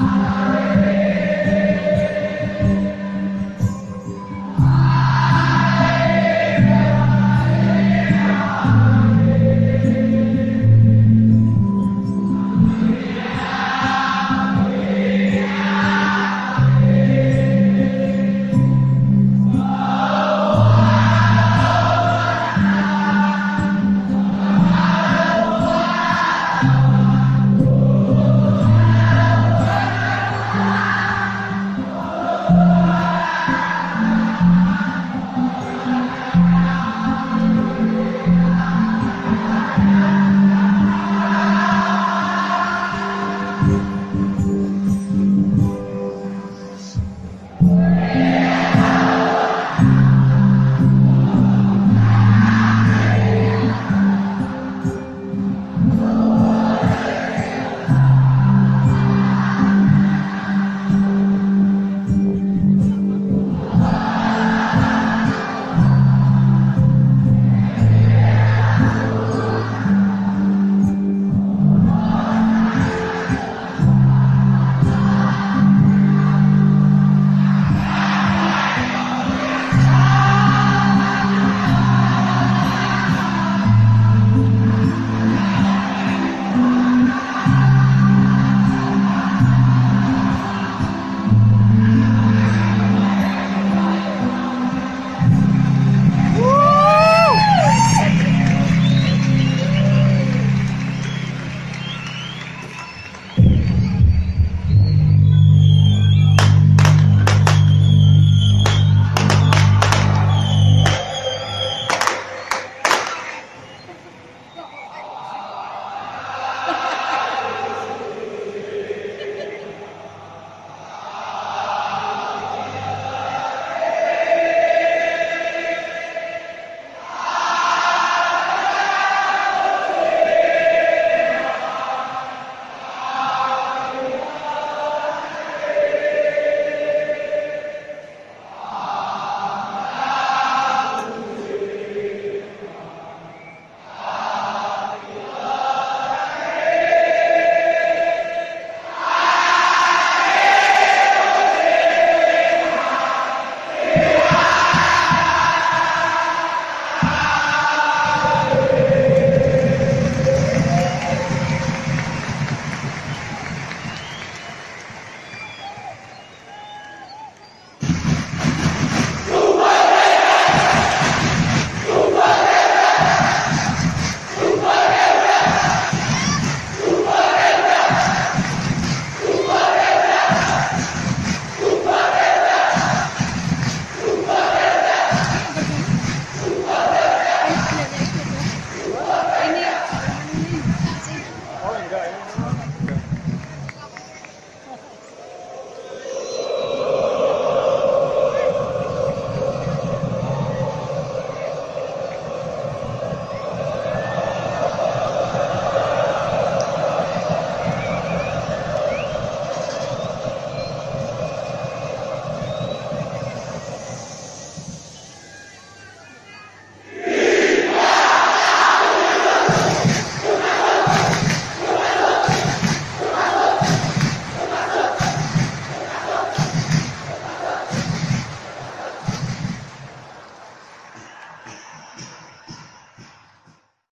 Wow.